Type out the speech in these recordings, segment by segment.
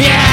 Yeah!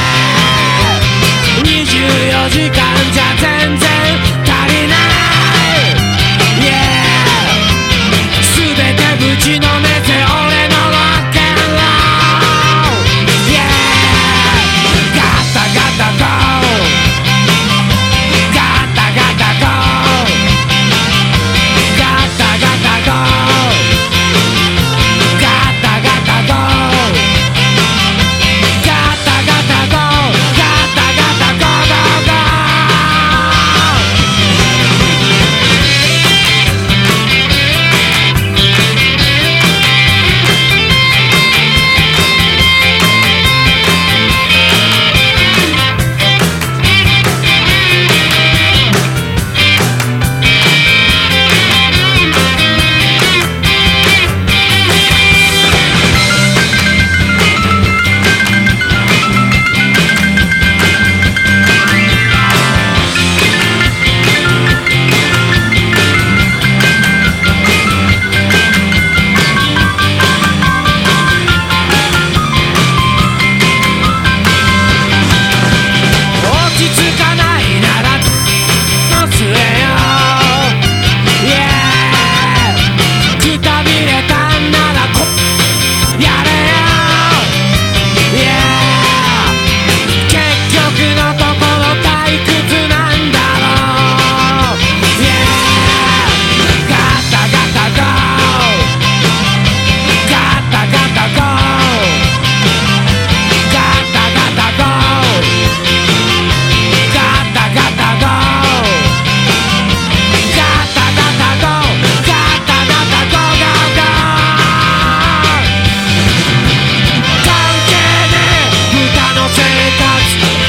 pecados